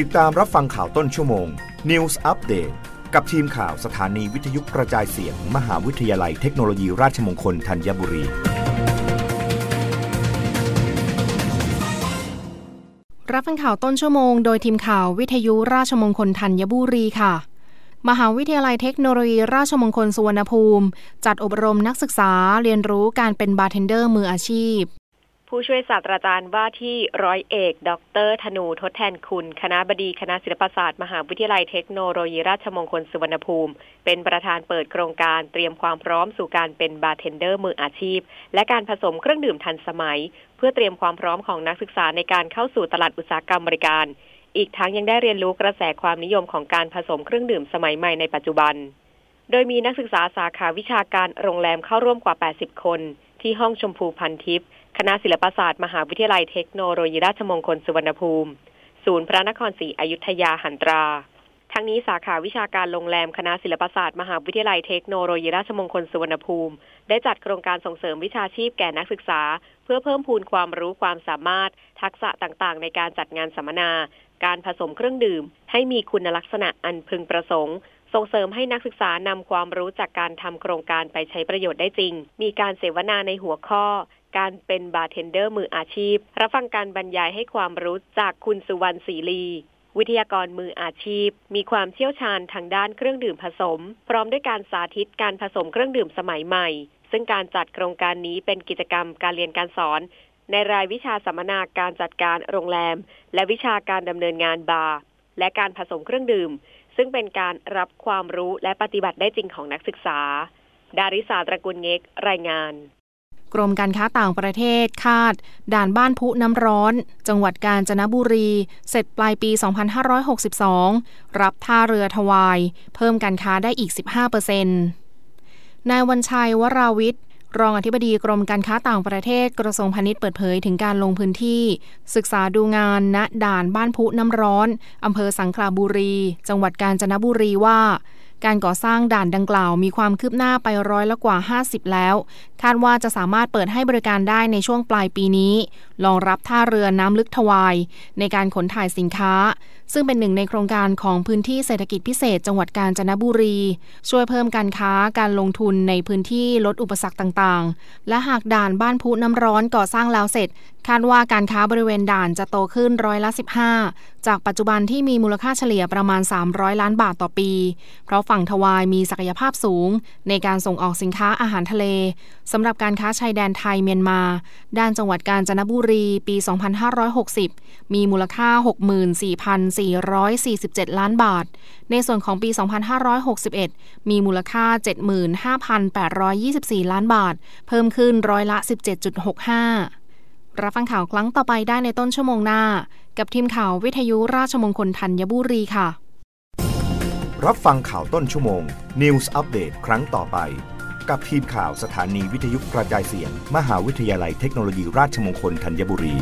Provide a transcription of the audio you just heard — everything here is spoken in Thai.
ติดตามรับฟังข่าวต้นชั่วโมง News Update กับทีมข่าวสถานีวิทยุกระจายเสียง มหาวิทยาลัยเทคโนโลยีราชมงคลธัญบุรี รับฟังข่าวต้นชั่วโมง โดยทีมข่าววิทยุราชมงคลธัญบุรีค่ะ มหาวิทยาลัยเทคโนโลยีราชมงคลสุวรรณภูมิ จัดอบรมนักศึกษาเรียนรู้การเป็นบาร์เทนเดอร์มืออาชีพ ผู้ช่วยศาสตราจารย์ว่าที่ร้อยเอก ดรธนูทดแทนคุณ คณบดีคณะศิลปศาสตร์ มหาวิทยาลัยเทคโนโลยีราชมงคลสุวรรณภูมิ เป็นประธานเปิดโครงการเตรียมความพร้อมสู่การเป็นบาร์เทนเดอร์มืออาชีพ และการผสมเครื่องดื่มทันสมัย เพื่อเตรียมความพร้อมของนักศึกษาในการเข้าสู่ตลาดอุตสาหกรรมบริการ อีกทั้งยังได้เรียนรู้กระแสความนิยมของการผสมเครื่องดื่มสมัยใหม่ในปัจจุบัน โดยมีนักศึกษาสาขาวิชาการโรงแรมเข้าร่วมกว่า 80 คน ที่ห้องชมพูพันทิพย์คณะศิลปศาสตร์มหาวิทยาลัยเทคโนโลยีราชมงคลสุวรรณภูมิ ศูนย์พระนครศรีอยุธยาหันตรา ทั้งนี้สาขาวิชาการโรงแรมคณะศิลปศาสตร์มหาวิทยาลัยเทคโนโลยีราชมงคลสุวรรณภูมิ ได้จัดโครงการส่งเสริมวิชาชีพแก่นักศึกษา เพื่อเพิ่มพูนความรู้ความสามารถ ทักษะต่างๆ ในการจัดงานสัมมนา การผสมเครื่องดื่ม ให้มีคุณลักษณะอันพึงประสงค์ ส่งเสริมให้นักศึกษานำความรู้จากการทำโครงการไปใช้ประโยชน์ได้จริง มีการเสวนาในหัวข้อการเป็นบาร์เทนเดอร์มืออาชีพ รับฟังการบรรยายให้ความรู้จากคุณสุวรรณศรีลี วิทยากรมืออาชีพ มีความเชี่ยวชาญทางด้านเครื่องดื่มผสม พร้อมด้วยการสาธิตการผสมเครื่องดื่มสมัยใหม่ ซึ่งการจัดโครงการนี้เป็นกิจกรรมการเรียนการสอน ในรายวิชาสัมมนาการจัดการโรงแรม และวิชาการดำเนินงานบาร์และการผสมเครื่องดื่ม ซึ่งเป็นการรับความรู้และปฏิบัติได้จริงของนักศึกษา ดาริสาตระกูลเง็กรายงาน กรมการค้าต่างประเทศคาด ด่านบ้านพุน้ำร้อน จังหวัดกาญจนบุรี เสร็จปลายปี 2562 รับท่าเรือทวาย เพิ่มการค้าได้อีก 15%นายวันชัยวราวิทย์ รองอธิบดีกรมการค้าต่างประเทศกระทรวงพาณิชย์เปิดเผยถึงการลงพื้นที่ ศึกษาดูงานณด่านบ้านพุน้ำร้อนอำเภอสังขลาบุรี จังหวัดกาญจนบุรีว่า การก่อสร้างด่านดังกล่าวมีความคืบหน้าไปร้อยละกว่า 50 แล้ว คาดว่าจะสามารถเปิดให้บริการได้ในช่วงปลายปีนี้รองรับท่าเรือน้ำลึกทวาย ในการขนถ่ายสินค้าซึ่งเป็นหนึ่งในโครงการของพื้นที่เศรษฐกิจพิเศษ จังหวัดกาญจนบุรี ช่วยเพิ่มการค้าการลงทุนในพื้นที่ลดอุปสรรคต่างๆ และหากด่านบ้านพุน้ำร้อนก่อสร้างแล้วเสร็จ คาดว่าการค้าบริเวณด่านจะโตขึ้นร้อยละ 15 จากปัจจุบันที่มีมูลค่าเฉลี่ยประมาณ 300 ล้านบาทต่อปี เพราะฝั่งทวายมีศักยภาพสูง ในการส่งออกสินค้าอาหารทะเลสำหรับการค้าชายแดนไทยเมียนมา ด้านจังหวัดกาญจนบุรี ปี 2560 มีมูลค่า4,447 ล้านบาท ในส่วนของปี 2561 มีมูลค่า 75,824 ล้านบาท เพิ่มขึ้นร้อยละ 17.65 รับฟังข่าวครั้งต่อไปได้ในต้นชั่วโมงหน้า กับทีมข่าววิทยุราชมงคลธัญบุรีค่ะ รับฟังข่าวต้นชั่วโมง News อัปเดตครั้งต่อไปกับทีมข่าวสถานีวิทยุกระจายเสียง มหาวิทยาลัยเทคโนโลยีราชมงคลธัญบุรี